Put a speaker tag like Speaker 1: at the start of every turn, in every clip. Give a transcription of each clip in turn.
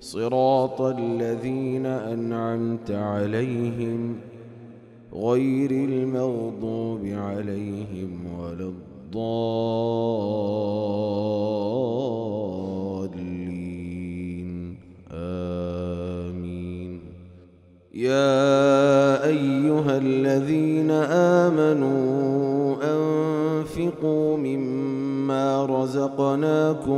Speaker 1: صراط الذين أنعمت عليهم غير المغضوب عليهم ولا الضالين. آمين. يا أيها الذين آمنوا أنفقوا مما رزقناكم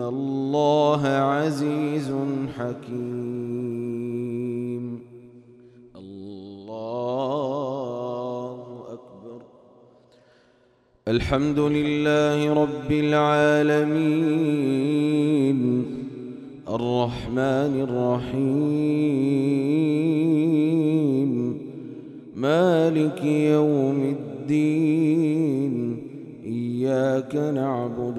Speaker 1: الله عزيز حكيم. الله أكبر. الحمد لله رب العالمين. الرحمن الرحيم. مالك يوم الدين. إياك نعبد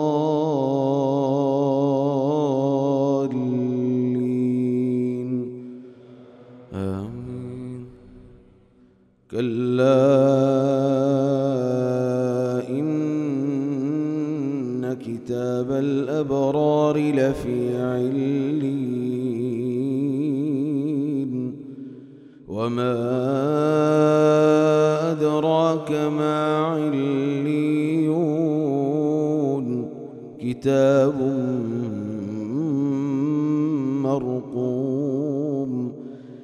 Speaker 1: إن كتاب الأبرار لفي علين وما أدراك ما عليون. كتاب مرقوم.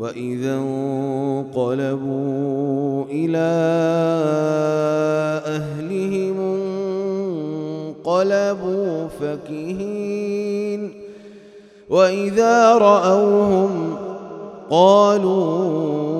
Speaker 1: وإذا انقلبوا إلى أهلهم انقلبوا فكهين وإذا رأوهم قالوا